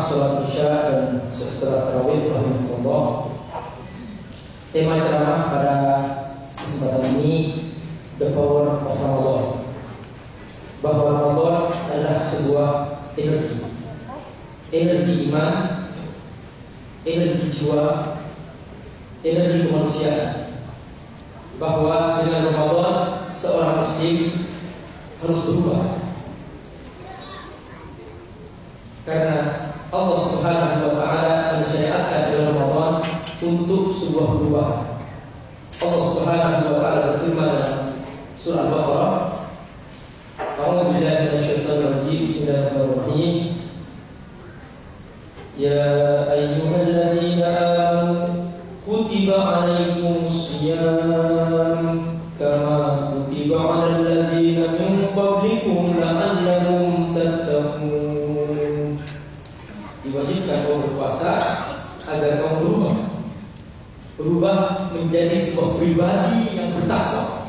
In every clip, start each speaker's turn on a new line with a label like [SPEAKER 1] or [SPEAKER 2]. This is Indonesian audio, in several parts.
[SPEAKER 1] Ibu jemaah sholat isya dan sholat tarawih rahimahullah. Tema ceramah pada kesempatan ini The Power of Ramadan. Bahwa Ramadan adalah sebuah energi, energi iman, energi jiwa, energi kemanusiaan. Bahwa dengan Ramadan seorang Muslim harus berubah Allah Subhanahu wa taala berfirman dalam surah Al-Baqarah, "A'udzu billahi minasyaitonir rajim. Bismillahirrahmanirrahim. Ya ayyuhalladzina menjadi sebuah pribadi yang bertakwa.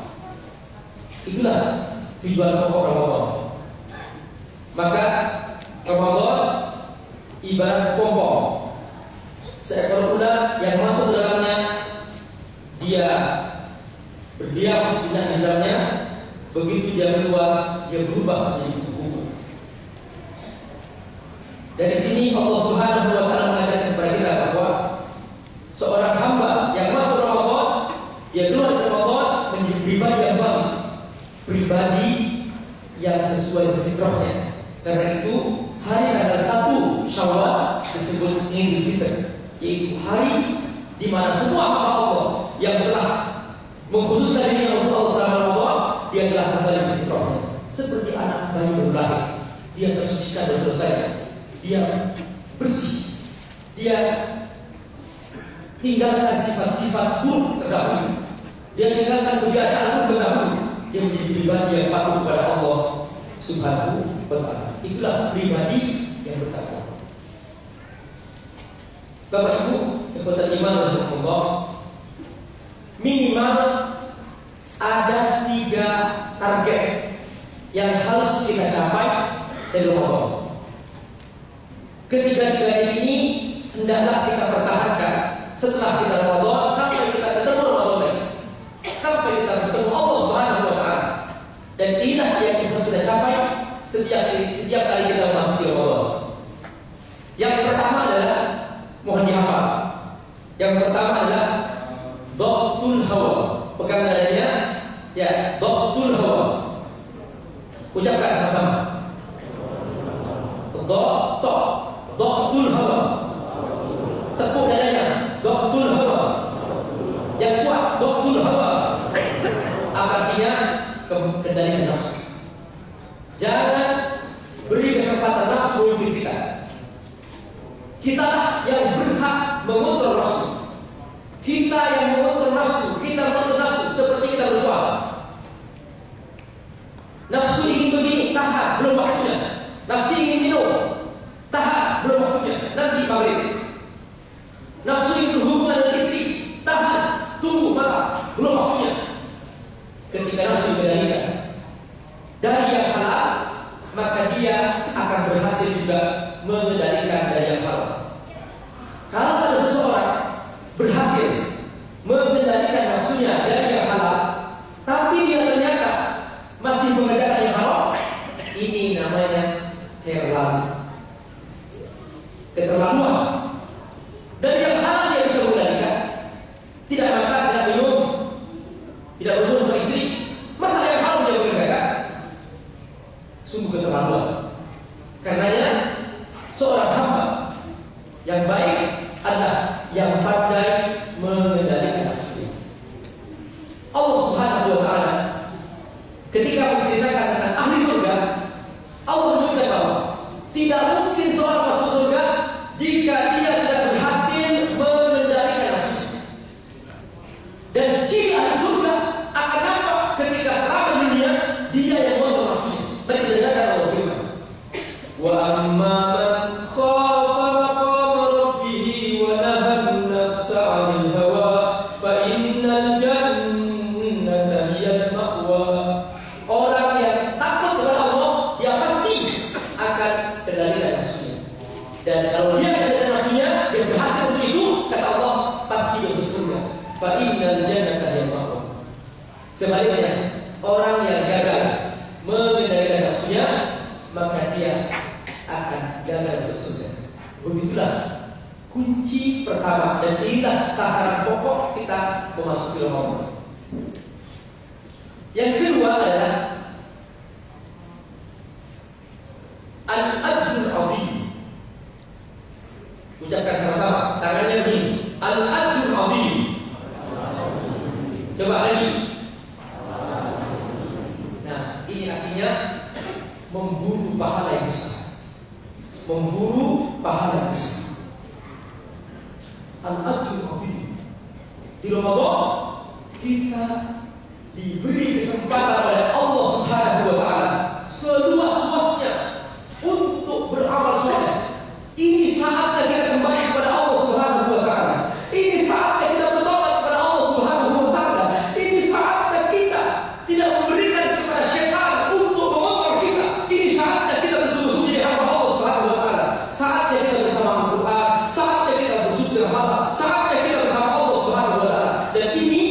[SPEAKER 1] Itulah tujuan pokok Ramadan. Maka Ramadan ibarat kepompong seekor kuda yang masuk dalamnya dia berdiam sejenak di dalamnya. Begitu dia keluar dia berubah menjadi kuku. Dari sini Allah Subhanahu wa taala mengajarkan kepada kita bahwa seorang hamba yang masuk Ramadan, dia keluar dari Ramadan menjadi pribadi yang baru, pribadi yang sesuai fitrahnya. Karena itu hari tanggal satu Syawal disebut Idul Fitri, yaitu hari di mana semua hamba Allah yang telah mengkhususkan diri untuk Allah selama Ramadan, dia telah kembali ke fitrahnya. Seperti anak bayi baru lahir, dia tersucikan dan selesai dia bersih. Dia tinggalkan sifat-sifat buruk terdahulu. Dia tinggalkan kebiasaan buruk terdahulu. Dia menjadi pribadi yang patuh kepada Allah Subhanahu wa taala. Itulah pribadi yang bertakwa. Bapak Ibu, ikhwatal iman Allah, minimal ada tiga target yang harus kita capai dari Ramadan. Ketiga-tiga ini hendaklah kita pertahankan setelah kita Ramadan sampai kita ketemu Ramadan lagi. Sampai kita bertemu Allah Subhanahu wa taala. Dan inilah yang kita sudah capai setiap setiap kali kita memasuki Ramadan. Yang pertama adalah mohon dihafal. Yang pertama adalah Dhabtul hawa. Pegang dadanya ya, Dhabtul hawa. Ucapkan sama-sama. Dhabtul itulah kunci pertama dan inilah sasaran pokok kita memasuki Ramadan. Yang kedua adalah al-ajrul azim. Ucapkan sama-sama, tangannya begini. Al-ajrul azim. Coba lagi. Nah, ini artinya memburu pahala yang besar. Memburu pahala. Al-ajrul azim. Di Ramadan kita diberi kesempatan oleh Allah Subhanahu wa taala seluas-luasnya untuk beramal soleh. Ini saatnya kita kembali kepada Allah Subhanahu wa taala. Ini saatnya kita bertobat kepada Allah Subhanahu wa taala. Ini saatnya kita tidak memberikan kepada syaitan untuk mengontrol kita. Ini saatnya kita bersungguh-sungguh di hamba Allah Subhanahu wa taala. Saatnya kita bersama Al-Qur'an, saatnya kita bersujud malam, saatnya kita bersama Allah Subhanahu wa taala. Dan ini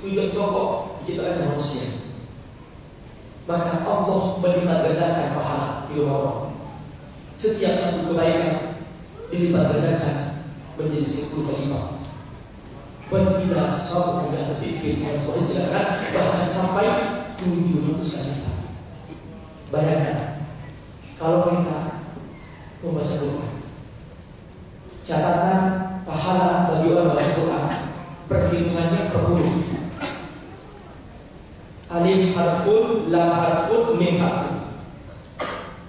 [SPEAKER 1] tujuan pokok diciptakan manusia. Allah melipat gandakan pahala di Ramadan. Setiap satu kebaikan dilipat gandakan menjadi sepuluh kali lipat. Berbila suatu yang tertipin yang soal silakan bahkan sampai tujuh ratus kali lipat. Bayangkan kalau kita membaca Quran, catatan pahala bagi orang membaca Quran perhitungannya per huruf. Alif harfun, lam harfun, mim harfun.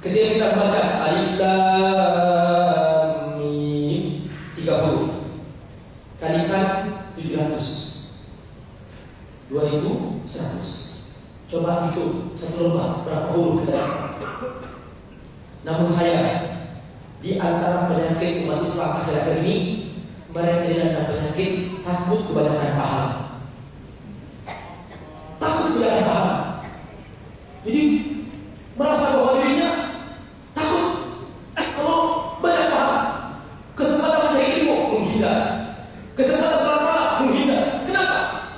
[SPEAKER 1] Ketika kita baca alif lam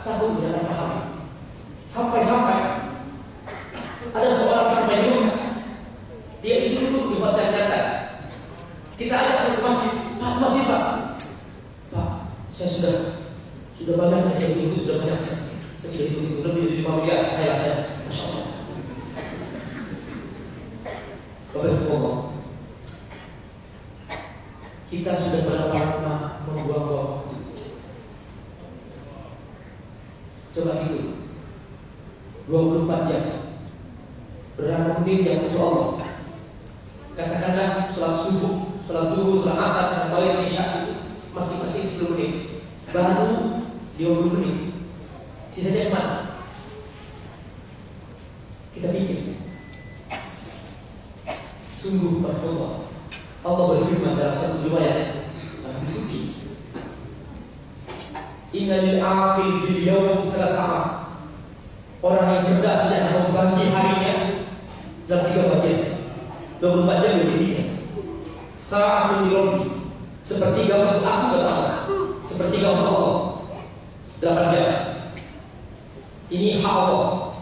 [SPEAKER 1] tá rodando. Berapa menit yang untuk Allah. Katakanlah subuh sholat duhur, sholat asar, dan balik isya itu masing-masing 10 menit. Baru 20 menit. Sisanya kita pikir sungguh berfirman Allah berfirman dalam satu riwayat dalam diskusi Inna lil aqil bil yawm sama Orang yang cerdas yang membagi harinya dalam tiga bagian 24 jam menjadi tiga Saat menyirobi Sepertiga untuk aku kata Allah. Sepertiga untuk Allah. Delapan jam. Ini hak Allah.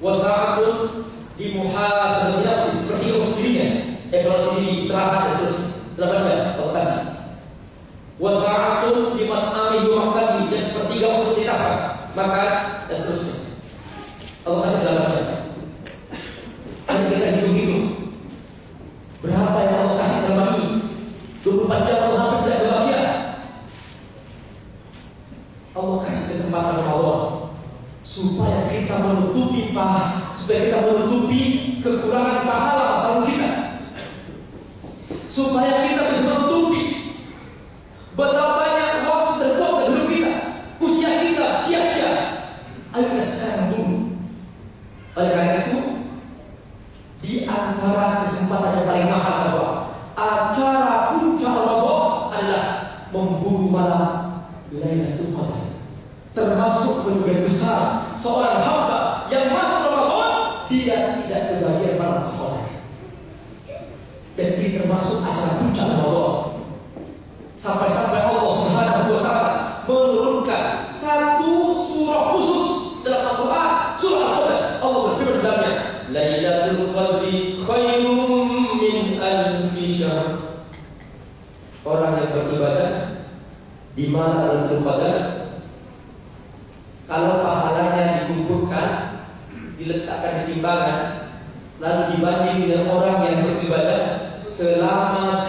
[SPEAKER 1] Wasa'atun di muhasabah nafsi Sepertiga untuk dirinya. Evaluasi istirahat dan Delapan jam, kasih Wasa'atun di mat'ami yumaksani Dan sepertiga untuk ceritakan Maka dan seterusnya Allah kasih delapan jam Dan kita hitung-hitung Berapa yang Allah kasih selama ini 24 jam Allah hampir tidak bahagia Allah kasih kesempatan Allah Supaya kita menutupi pahala Supaya kita menutupi kekurangan pahala masa kita. Supaya kita dia tidak berbayar malam sekolah. Dan ini termasuk acara puncak allah Sampai-sampai Allah Subhanahu wa taala menurunkan satu surah khusus dalam Al-Qur'an, surah Al-Quran. Allah berfirman dalamnya, "Lailatul Qadri khairum min alfi syahr." Orang yang beribadah di malam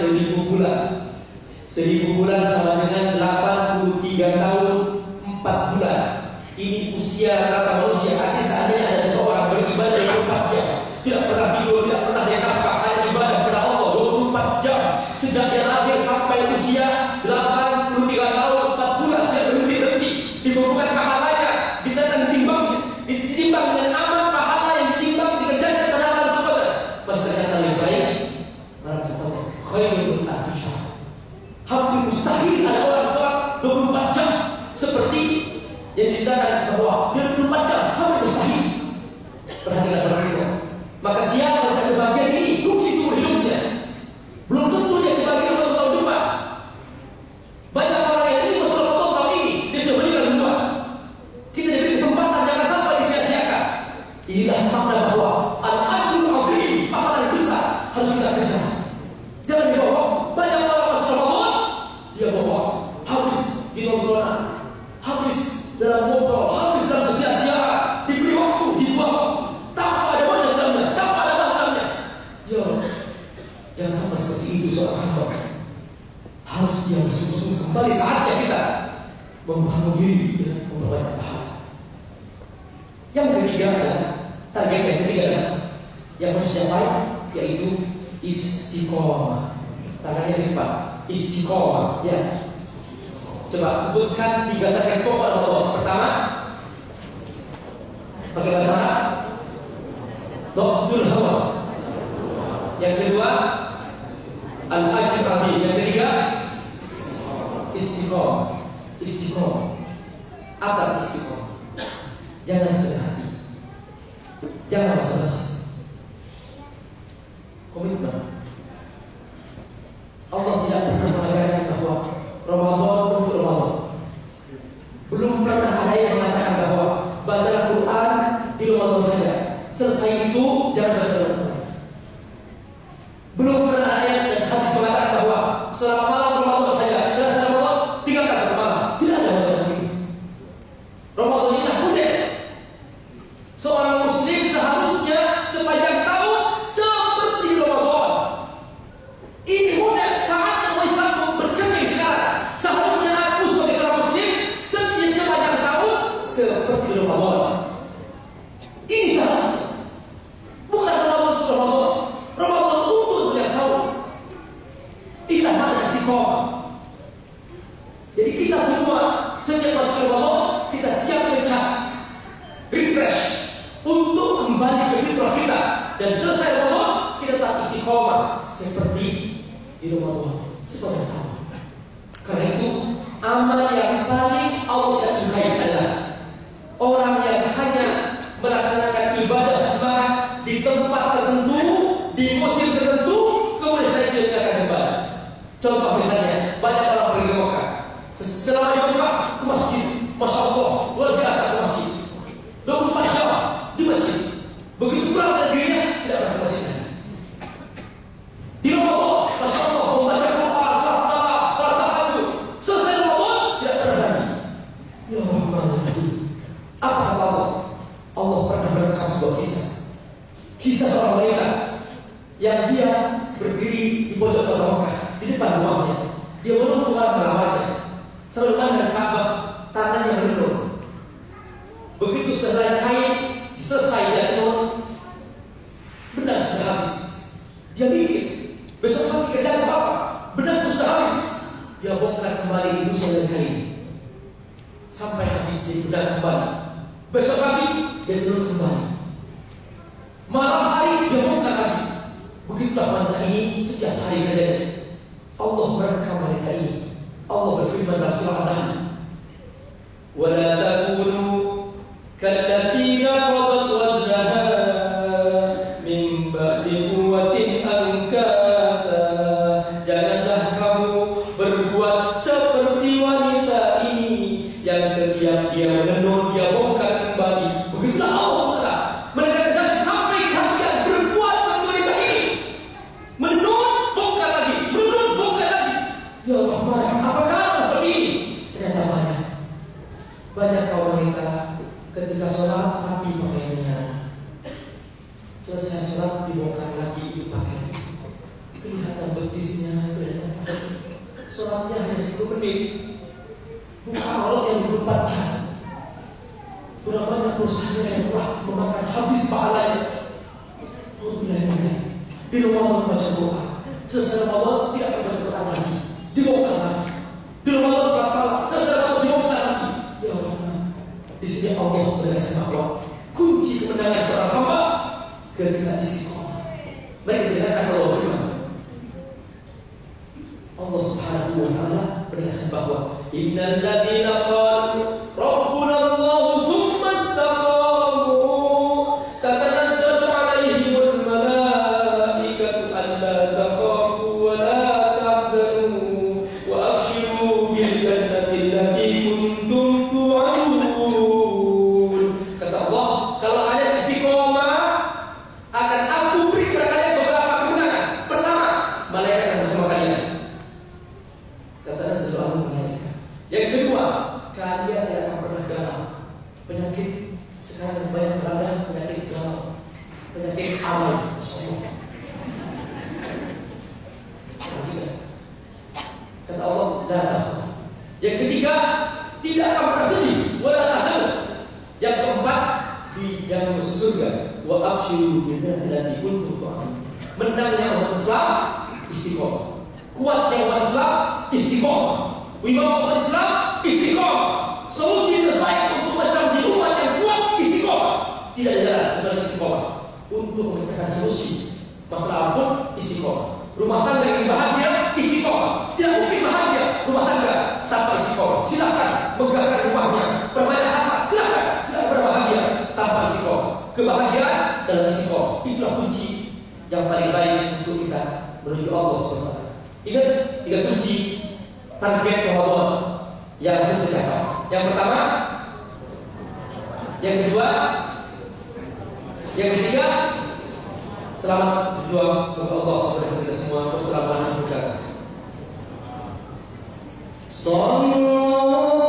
[SPEAKER 1] seribu bulan. Seribu bulan sama dengan 83 tahun yang dikatakan bahwa 24 jam hampir mustahil. Perhatikan perhatikan. Maka siapa yang kebahagiaan ini rugi seumur hidupnya. Istiqomah. Ya. Coba sebutkan tiga kata pokok Allah. Pertama, pakai bahasa Arab. Hawa. Yang kedua, al-ajrati. Yang ketiga, istiqomah. Istiqomah. Apa istiqomah? Jangan setengah hati. Jangan sedih dan selesai Ramadan kita tak istiqomah seperti di rumah Ramadan seperti apa? Karena itu amal yang paling Allah tidak sukai adalah sampai habis dia bulan kembali. Besok pagi dia turun kembali. Malam hari dia buka lagi. Begitulah wanita ini setiap hari kejadian. Allah merekam wanita ini. Allah berfirman dalam surah Al-An'am. Lagi. Dibongkar lagi. Di Ramadan sholat malam. Selesai Ramadan dibongkar lagi. Ya Allah. Di sini Allah berdasarkan bahwa kunci kemenangan seorang hamba ketika istiqomah. Mari kita dengarkan Allah firman. Allah Subhanahu wa taala berdasarkan bahwa innal ladzina qalu rabbuna Allah tsumma istaqamu tatanazzalu alaihimul malaikatu alla takhafu wa la tahzanu wa abshiru bil jannati allati kuntum tu'adun kata Allah kalau kalian istiqomah akan aku beri kepada kalian beberapa kemenangan pertama malaikat akan bersama kalian Katanya sesuatu malaikat. Yang kedua, kalian tidak akan pernah galau. Penyakit sekarang banyak berada penyakit galau, penyakit amal. Sombong. Perhatikan. Kata Allah, tidak ada. Yang ketiga, tidak akan pernah sedih. Wala tahzan. Yang keempat, dijamin masuk surga. Wa absyiru bil jannati kuntum tu'amin. Menangnya umat Islam istiqomah. Kuatnya umat Islam istiqomah. Wibawa umat Islam istiqomah. Solusi terbaik untuk Islam di umat yang kuat istiqomah. Tidak jalan kecuali istiqomah. Untuk memecahkan solusi masalah pun istiqomah. Rumah tangga yang bahagia istiqomah. Tidak mungkin bahagia rumah tangga tanpa istiqomah. Silakan megahkan rumahnya, perbanyak harta. Silakan tidak berbahagia tanpa istiqomah. Kebahagiaan dalam istiqomah itulah kunci yang paling baik untuk kita menuju Allah SWT. Tiga, tiga kunci target kehormatan yang harus dicapai. Yang pertama, yang kedua, yang ketiga, selamat berjuang semoga Allah kepada kita semua berselamat juga.
[SPEAKER 2] Sallallahu